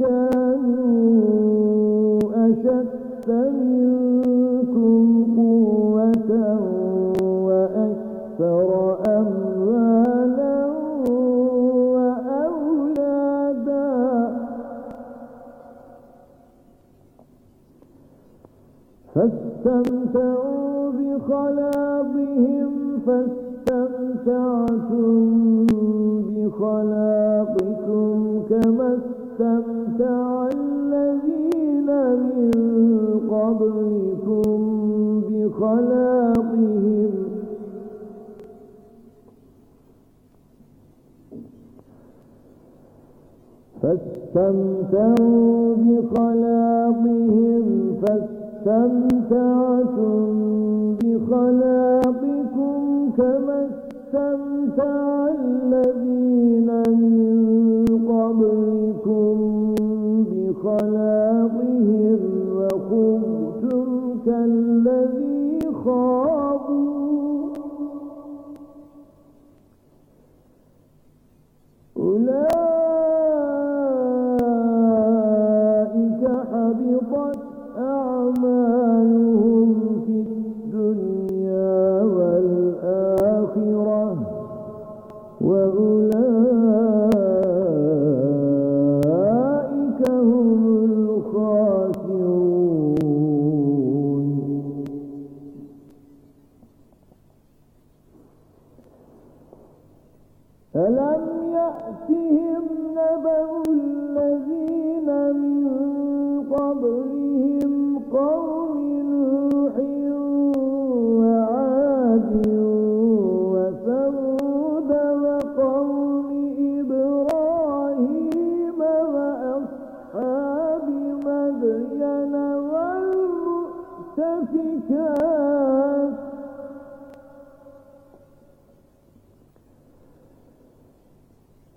كانوا أشد منكم قوة وأكثر أموالا وأولادا فاستمتعوا بخلاقهم فاستمتعتم بخلاقكم كما استمتع فاستمتعوا بخلاقهم فاستمتعتم بخلاقكم كما استمتع الذين من قبلكم بخلاقهم وخبتم كالذي خاضوا يأتهم نبأ الذين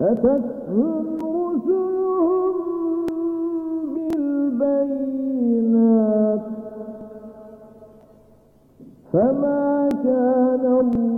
أتتهم رسلهم بالبينات فما كان الله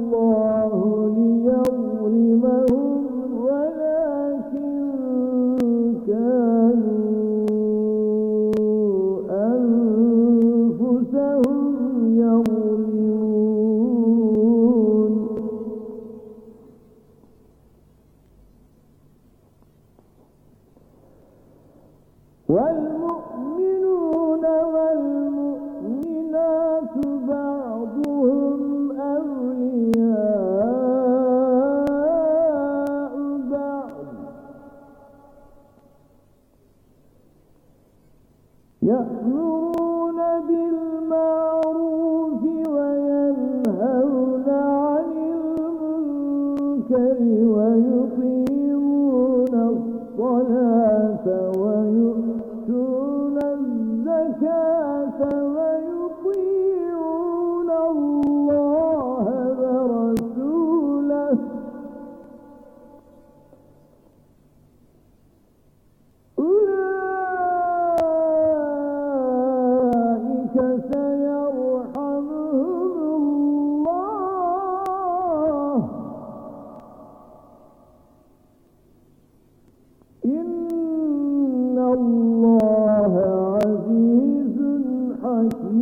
يأمرون بالمعروف وينهون عن المنكر ويقيمون الصلاة.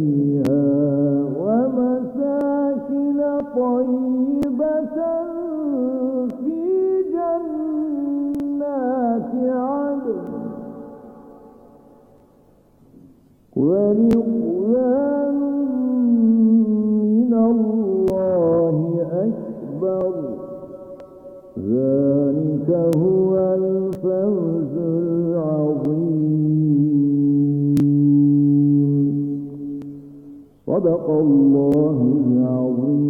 فيها ومساكن طيبة في جنات عدن. ورضوان صدق الله العظيم.